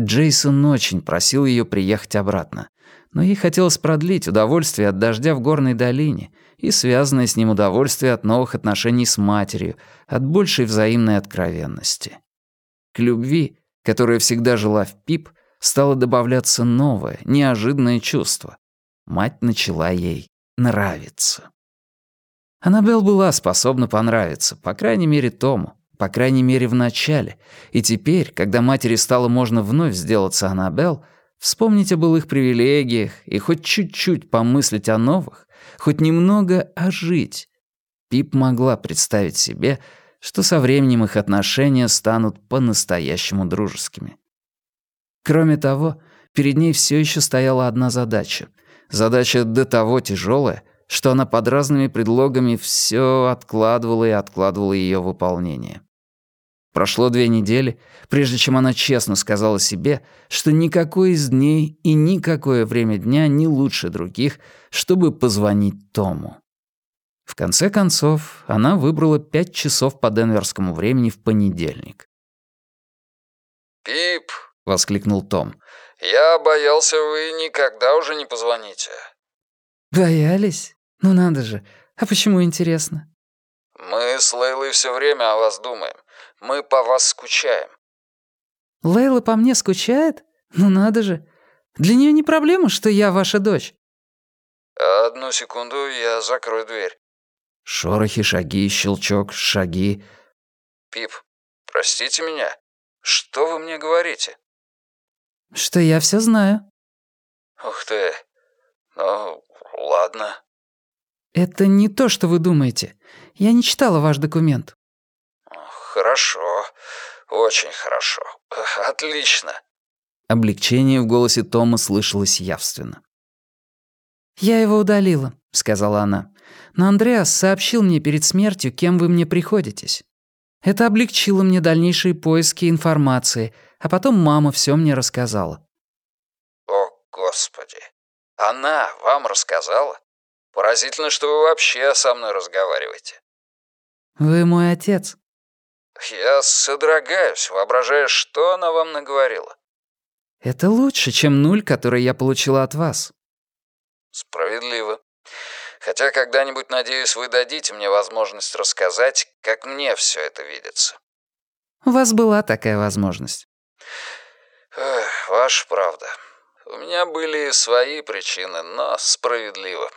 Джейсон очень просил ее приехать обратно, но ей хотелось продлить удовольствие от дождя в горной долине и связанное с ним удовольствие от новых отношений с матерью, от большей взаимной откровенности. К любви, которая всегда жила в Пип, стало добавляться новое, неожиданное чувство. Мать начала ей нравиться. Аннабелл была способна понравиться, по крайней мере, Тому, по крайней мере, в начале. И теперь, когда матери стало можно вновь сделаться Аннабелл, вспомнить о былых привилегиях и хоть чуть-чуть помыслить о новых, хоть немного ожить, Пип могла представить себе, что со временем их отношения станут по-настоящему дружескими. Кроме того, перед ней все еще стояла одна задача. Задача до того тяжелая, что она под разными предлогами все откладывала и откладывала ее выполнение. Прошло две недели, прежде чем она честно сказала себе, что никакой из дней и никакое время дня не лучше других, чтобы позвонить Тому. В конце концов, она выбрала пять часов по денверскому времени в понедельник. «Пип!» — воскликнул Том. «Я боялся, вы никогда уже не позвоните». «Боялись? Ну надо же. А почему интересно?» «Мы с Лейлой все время о вас думаем. Мы по вас скучаем». «Лейла по мне скучает? Ну надо же. Для нее не проблема, что я ваша дочь». «Одну секунду, я закрою дверь». Шорохи, шаги, щелчок, шаги. «Пип, простите меня. Что вы мне говорите?» «Что я все знаю». «Ух ты. Ну, ладно». «Это не то, что вы думаете. Я не читала ваш документ». «Хорошо. Очень хорошо. Отлично». Облегчение в голосе Тома слышалось явственно. «Я его удалила», — сказала она. «Но Андреас сообщил мне перед смертью, кем вы мне приходитесь. Это облегчило мне дальнейшие поиски информации, а потом мама все мне рассказала». «О, Господи! Она вам рассказала? Поразительно, что вы вообще со мной разговариваете». «Вы мой отец». «Я содрогаюсь, воображая, что она вам наговорила». «Это лучше, чем нуль, который я получила от вас». «Справедливо. Хотя когда-нибудь, надеюсь, вы дадите мне возможность рассказать, как мне все это видится». «У вас была такая возможность». Эх, ваша правда. У меня были свои причины, но справедливо.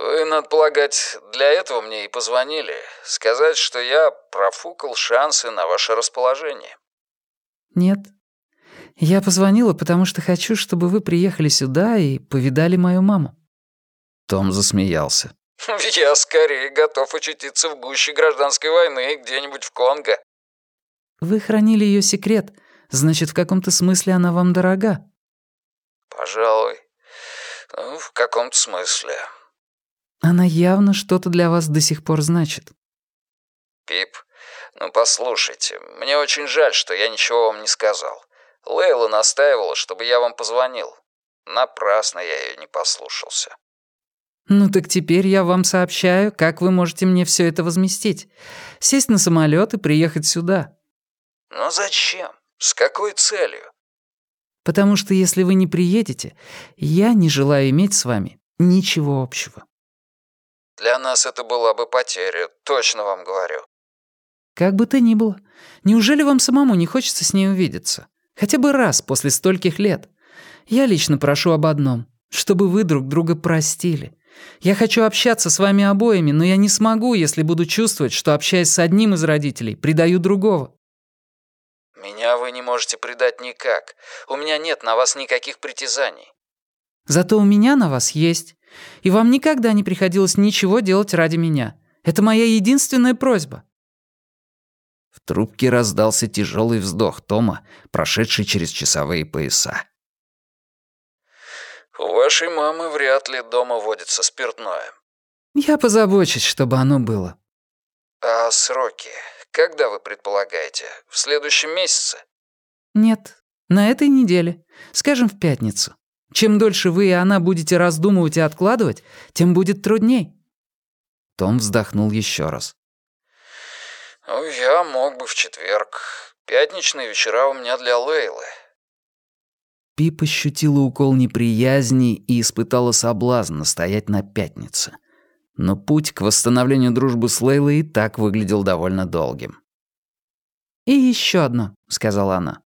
Вы, надо полагать, для этого мне и позвонили. Сказать, что я профукал шансы на ваше расположение. Нет. Я позвонила, потому что хочу, чтобы вы приехали сюда и повидали мою маму. Том засмеялся. Я скорее готов очутиться в гуще гражданской войны где-нибудь в Конго. Вы хранили ее секрет, значит, в каком-то смысле она вам дорога. Пожалуй. Ну, в каком-то смысле. Она явно что-то для вас до сих пор значит. Пип, ну послушайте, мне очень жаль, что я ничего вам не сказал. Лейла настаивала, чтобы я вам позвонил. Напрасно я ее не послушался. Ну так теперь я вам сообщаю, как вы можете мне все это возместить. Сесть на самолет и приехать сюда. Но зачем? С какой целью? Потому что если вы не приедете, я не желаю иметь с вами ничего общего. Для нас это была бы потеря, точно вам говорю. Как бы то ни было, неужели вам самому не хочется с ней увидеться? Хотя бы раз после стольких лет. Я лично прошу об одном, чтобы вы друг друга простили. Я хочу общаться с вами обоими, но я не смогу, если буду чувствовать, что, общаясь с одним из родителей, предаю другого. Меня вы не можете предать никак. У меня нет на вас никаких притязаний. Зато у меня на вас есть. И вам никогда не приходилось ничего делать ради меня. Это моя единственная просьба». В трубке раздался тяжелый вздох Тома, прошедший через часовые пояса. «У вашей мамы вряд ли дома водится спиртное». «Я позабочусь, чтобы оно было». «А сроки? Когда вы предполагаете? В следующем месяце?» «Нет, на этой неделе. Скажем, в пятницу. Чем дольше вы и она будете раздумывать и откладывать, тем будет трудней». Том вздохнул еще раз. «Ну, я мог бы в четверг. Пятничные вечера у меня для Лейлы». Пип ощутила укол неприязни и испытала соблазн настоять на пятнице. Но путь к восстановлению дружбы с Лейлой и так выглядел довольно долгим. «И еще одно», — сказала она.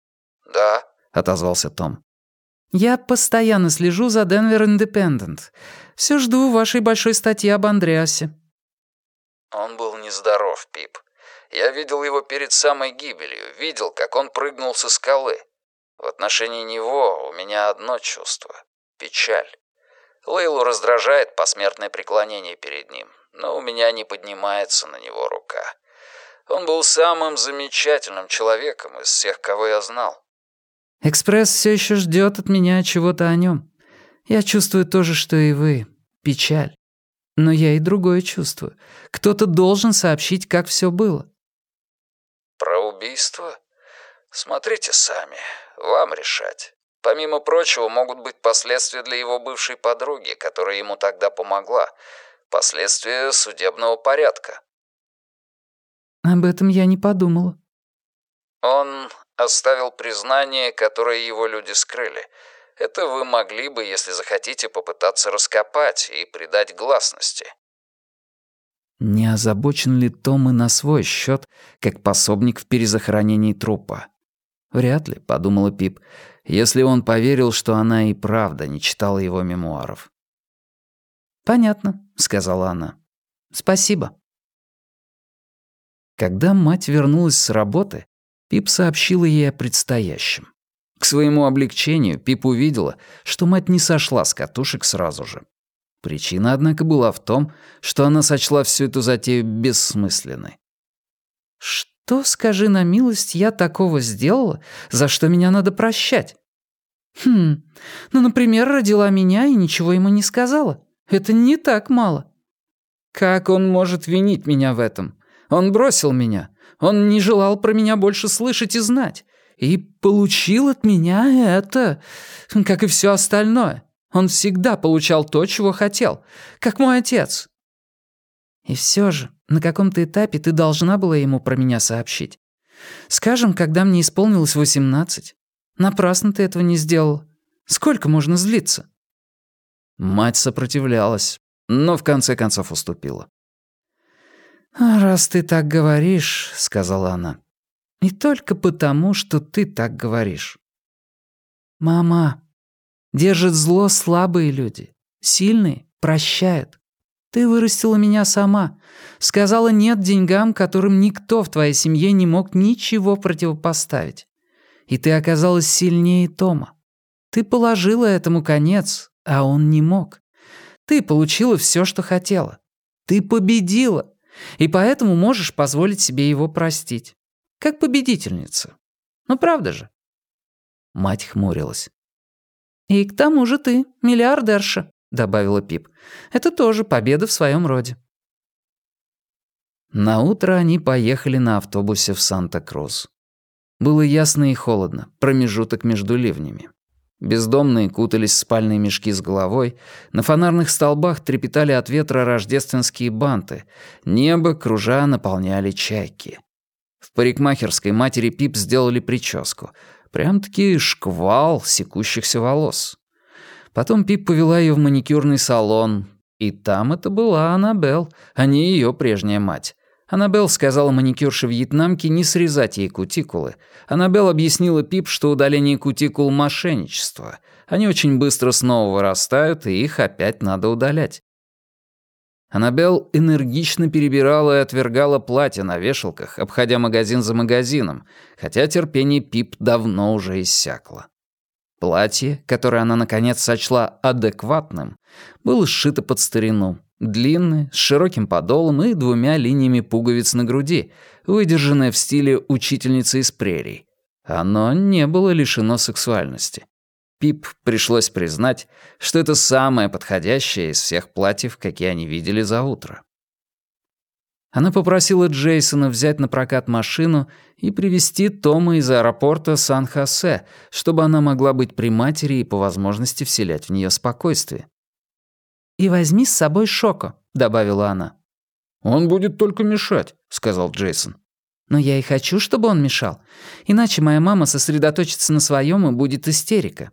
«Да», — отозвался Том. «Я постоянно слежу за Денвер Индепендент. Все жду вашей большой статьи об Андреасе». Он был нездоров, Пип. Я видел его перед самой гибелью, видел, как он прыгнул со скалы. В отношении него у меня одно чувство — печаль. Лейлу раздражает посмертное преклонение перед ним, но у меня не поднимается на него рука. Он был самым замечательным человеком из всех, кого я знал. «Экспресс все еще ждет от меня чего-то о нем. Я чувствую то же, что и вы. Печаль. Но я и другое чувствую. Кто-то должен сообщить, как все было». «Про убийство? Смотрите сами. Вам решать. Помимо прочего, могут быть последствия для его бывшей подруги, которая ему тогда помогла. Последствия судебного порядка. Об этом я не подумала. Он оставил признание, которое его люди скрыли. Это вы могли бы, если захотите, попытаться раскопать и придать гласности. Не озабочен ли Том и на свой счет, как пособник в перезахоронении трупа? Вряд ли, подумала Пип, если он поверил, что она и правда не читала его мемуаров. «Понятно», — сказала она. «Спасибо». Когда мать вернулась с работы, Пип сообщила ей о предстоящем. К своему облегчению Пип увидела, что мать не сошла с катушек сразу же. Причина, однако, была в том, что она сочла всю эту затею бессмысленной. «Что, скажи на милость, я такого сделала, за что меня надо прощать?» «Хм, ну, например, родила меня и ничего ему не сказала. Это не так мало». «Как он может винить меня в этом? Он бросил меня. Он не желал про меня больше слышать и знать. И получил от меня это, как и все остальное. Он всегда получал то, чего хотел, как мой отец. И все же, на каком-то этапе ты должна была ему про меня сообщить. Скажем, когда мне исполнилось восемнадцать. Напрасно ты этого не сделал. Сколько можно злиться?» Мать сопротивлялась, но в конце концов уступила. «А «Раз ты так говоришь», — сказала она, — «и только потому, что ты так говоришь». «Мама, держит зло слабые люди, сильные прощают. Ты вырастила меня сама. Сказала нет деньгам, которым никто в твоей семье не мог ничего противопоставить. И ты оказалась сильнее Тома. Ты положила этому конец, а он не мог. Ты получила все, что хотела. Ты победила. И поэтому можешь позволить себе его простить. Как победительница. Ну правда же? Мать хмурилась. И к тому же ты миллиардерша. — добавила Пип. «Это тоже победа в своем роде». На утро они поехали на автобусе в Санта-Крус. Было ясно и холодно, промежуток между ливнями. Бездомные кутались в спальные мешки с головой, на фонарных столбах трепетали от ветра рождественские банты, небо, кружа, наполняли чайки. В парикмахерской матери Пип сделали прическу. Прям-таки шквал секущихся волос. Потом Пип повела ее в маникюрный салон, и там это была Аннабелл, а не ее прежняя мать. Аннабелл сказала маникюрше вьетнамке не срезать ей кутикулы. Аннабелл объяснила Пип, что удаление кутикул — мошенничество. Они очень быстро снова вырастают, и их опять надо удалять. Аннабелл энергично перебирала и отвергала платья на вешалках, обходя магазин за магазином, хотя терпение Пип давно уже иссякло. Платье, которое она наконец сочла адекватным, было сшито под старину, длинное, с широким подолом и двумя линиями пуговиц на груди, выдержанное в стиле учительницы из прерий. Оно не было лишено сексуальности. Пип пришлось признать, что это самое подходящее из всех платьев, какие они видели за утро. Она попросила Джейсона взять на прокат машину и привезти Тома из аэропорта Сан-Хосе, чтобы она могла быть при матери и по возможности вселять в нее спокойствие. «И возьми с собой Шоко», — добавила она. «Он будет только мешать», — сказал Джейсон. «Но я и хочу, чтобы он мешал. Иначе моя мама сосредоточится на своем и будет истерика.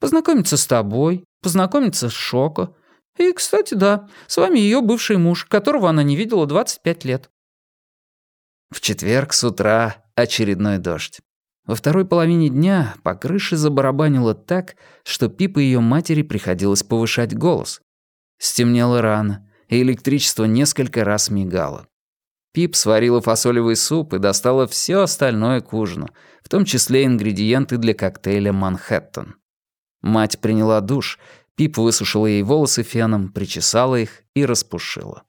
Познакомиться с тобой, познакомиться с Шоко. И, кстати, да, с вами ее бывший муж, которого она не видела 25 лет». В четверг с утра очередной дождь. Во второй половине дня по крыше забарабанило так, что Пип и ее матери приходилось повышать голос. Стемнело рано, и электричество несколько раз мигало. Пип сварила фасолевый суп и достала все остальное к ужину, в том числе ингредиенты для коктейля «Манхэттен». Мать приняла душ, Пип высушила ей волосы феном, причесала их и распушила.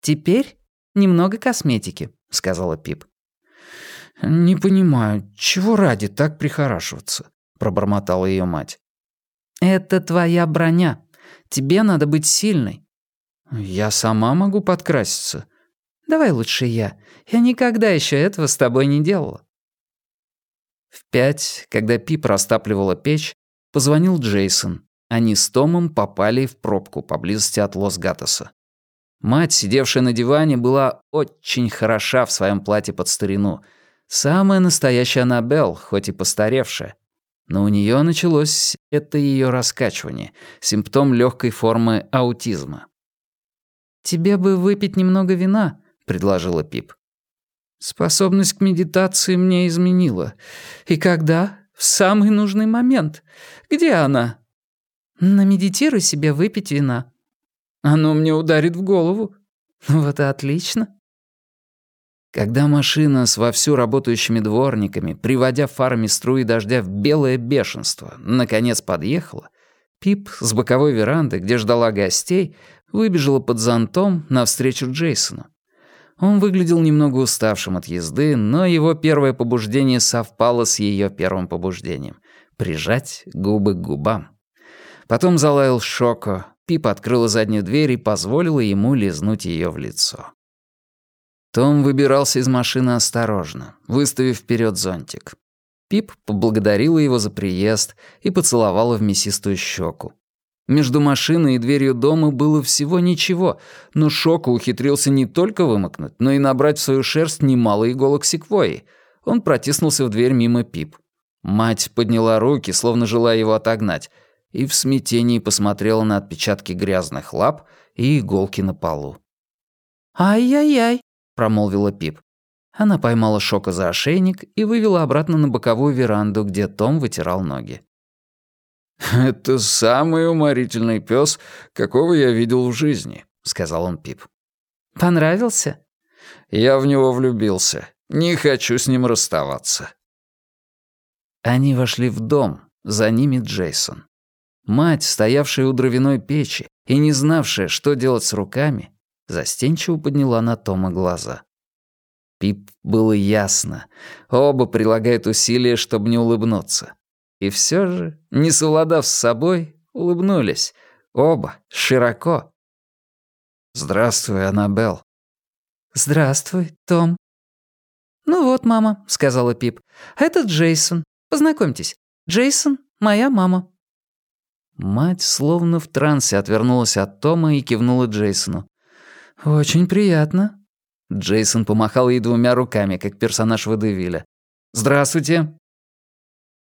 «Теперь немного косметики», — сказала Пип. «Не понимаю, чего ради так прихорашиваться?» — пробормотала ее мать. «Это твоя броня. Тебе надо быть сильной». «Я сама могу подкраситься». «Давай лучше я. Я никогда еще этого с тобой не делала». В пять, когда Пип растапливала печь, позвонил Джейсон. Они с Томом попали в пробку поблизости от Лос-Гатоса. Мать, сидевшая на диване, была очень хороша в своем платье под старину. Самая настоящая Аннабелл, хоть и постаревшая. Но у нее началось это ее раскачивание, симптом легкой формы аутизма. «Тебе бы выпить немного вина», — предложила Пип. «Способность к медитации мне изменила. И когда? В самый нужный момент. Где она?» «Намедитируй себе выпить вина», оно мне ударит в голову. Вот и отлично. Когда машина с вовсю работающими дворниками, приводя фарами струи дождя в белое бешенство, наконец подъехала, Пип с боковой веранды, где ждала гостей, выбежала под зонтом навстречу Джейсону. Он выглядел немного уставшим от езды, но его первое побуждение совпало с ее первым побуждением — прижать губы к губам. Потом залаял Шоко, Пип открыла заднюю дверь и позволила ему лизнуть ее в лицо. Том выбирался из машины осторожно, выставив вперед зонтик. Пип поблагодарила его за приезд и поцеловала в мясистую щеку. Между машиной и дверью дома было всего ничего, но Шока ухитрился не только вымокнуть, но и набрать в свою шерсть немало иголок секвойи. Он протиснулся в дверь мимо Пип. Мать подняла руки, словно желая его отогнать, и в смятении посмотрела на отпечатки грязных лап и иголки на полу. «Ай-яй-яй», — промолвила Пип. Она поймала Шока за ошейник и вывела обратно на боковую веранду, где Том вытирал ноги. «Это самый уморительный пес, какого я видел в жизни», — сказал он Пип. «Понравился?» «Я в него влюбился. Не хочу с ним расставаться». Они вошли в дом, за ними Джейсон. Мать, стоявшая у дровяной печи и не знавшая, что делать с руками, застенчиво подняла на Тома глаза. Пип было ясно. Оба прилагают усилия, чтобы не улыбнуться. И все же, не совладав с собой, улыбнулись. Оба, широко. «Здравствуй, Аннабелл». «Здравствуй, Том». «Ну вот, мама», — сказала Пип. «Это Джейсон. Познакомьтесь. Джейсон — моя мама». Мать словно в трансе отвернулась от Тома и кивнула Джейсону. «Очень приятно». Джейсон помахал ей двумя руками, как персонаж Водевиля. «Здравствуйте».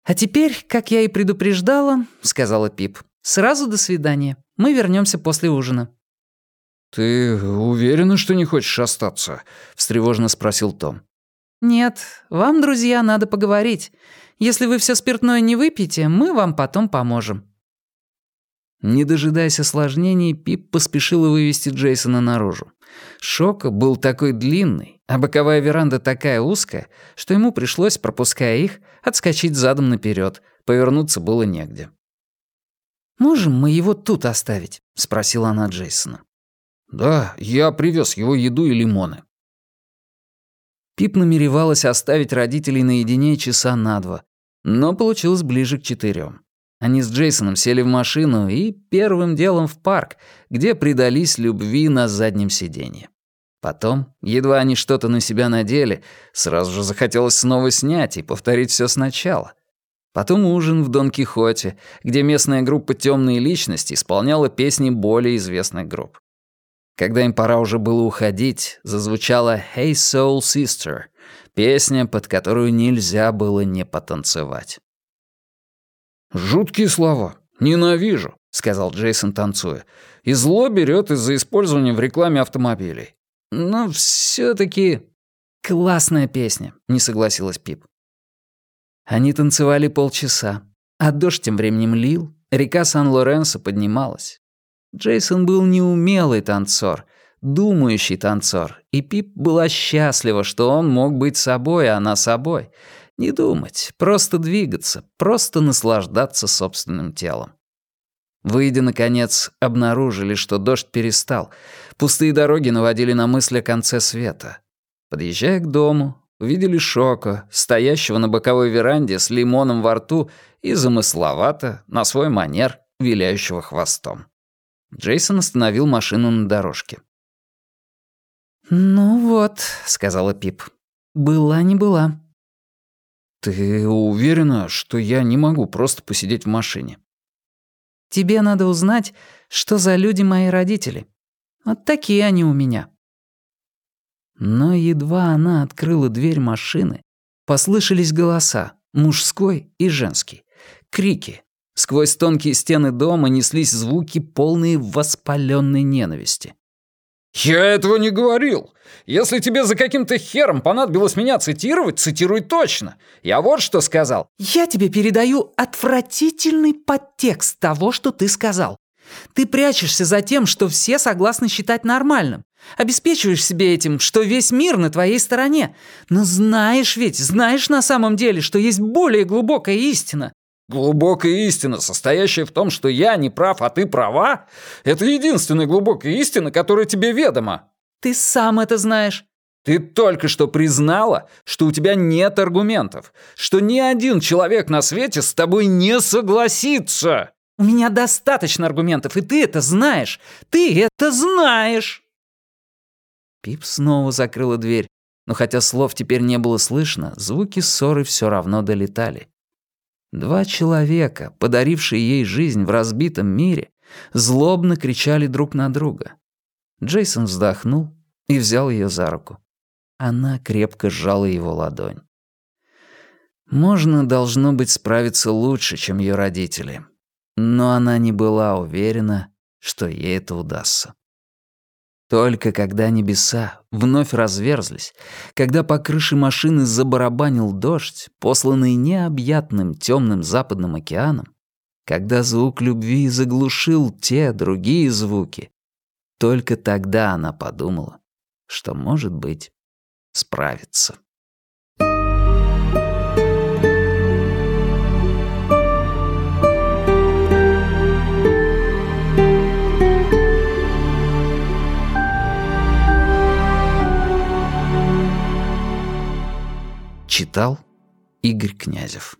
«А теперь, как я и предупреждала», — сказала Пип, — «сразу до свидания. Мы вернемся после ужина». «Ты уверена, что не хочешь остаться?» — встревоженно спросил Том. «Нет, вам, друзья, надо поговорить. Если вы все спиртное не выпьете, мы вам потом поможем». Не дожидаясь осложнений, Пип поспешила вывести Джейсона наружу. Шок был такой длинный, а боковая веранда такая узкая, что ему пришлось, пропуская их, отскочить задом наперед. Повернуться было негде. «Можем мы его тут оставить?» — спросила она Джейсона. «Да, я привез его еду и лимоны». Пип намеревалась оставить родителей наедине часа на два, но получилось ближе к четырем. Они с Джейсоном сели в машину и первым делом в парк, где предались любви на заднем сиденье. Потом, едва они что-то на себя надели, сразу же захотелось снова снять и повторить все сначала. Потом ужин в Дон Кихоте, где местная группа «Темные личности» исполняла песни более известных групп. Когда им пора уже было уходить, зазвучала «Hey Soul Sister», песня, под которую нельзя было не потанцевать. «Жуткие слова. Ненавижу», — сказал Джейсон, танцуя. «И зло берет из-за использования в рекламе автомобилей. Но все таки «Классная песня», — не согласилась Пип. Они танцевали полчаса, а дождь тем временем лил, река Сан-Лоренсо поднималась. Джейсон был неумелый танцор, думающий танцор, и Пип была счастлива, что он мог быть собой, а она собой. Не думать, просто двигаться, просто наслаждаться собственным телом. Выйдя, наконец, обнаружили, что дождь перестал. Пустые дороги наводили на мысль о конце света. Подъезжая к дому, увидели Шоко, стоящего на боковой веранде с лимоном во рту и замысловато, на свой манер, виляющего хвостом. Джейсон остановил машину на дорожке. «Ну вот», — сказала Пип, — «была не была». «Ты уверена, что я не могу просто посидеть в машине?» «Тебе надо узнать, что за люди мои родители. Вот такие они у меня». Но едва она открыла дверь машины, послышались голоса, мужской и женский, крики. Сквозь тонкие стены дома неслись звуки, полные воспаленной ненависти. «Я этого не говорил. Если тебе за каким-то хером понадобилось меня цитировать, цитируй точно. Я вот что сказал». «Я тебе передаю отвратительный подтекст того, что ты сказал. Ты прячешься за тем, что все согласны считать нормальным. Обеспечиваешь себе этим, что весь мир на твоей стороне. Но знаешь ведь, знаешь на самом деле, что есть более глубокая истина. Глубокая истина, состоящая в том, что я не прав, а ты права, это единственная глубокая истина, которая тебе ведома. Ты сам это знаешь. Ты только что признала, что у тебя нет аргументов, что ни один человек на свете с тобой не согласится. У меня достаточно аргументов, и ты это знаешь. Ты это знаешь. Пип снова закрыла дверь, но хотя слов теперь не было слышно, звуки ссоры все равно долетали. Два человека, подарившие ей жизнь в разбитом мире, злобно кричали друг на друга. Джейсон вздохнул и взял ее за руку. Она крепко сжала его ладонь. Можно, должно быть, справиться лучше, чем ее родители. Но она не была уверена, что ей это удастся. Только когда небеса вновь разверзлись, когда по крыше машины забарабанил дождь, посланный необъятным темным западным океаном, когда звук любви заглушил те другие звуки, только тогда она подумала, что, может быть, справится. Читал Игорь Князев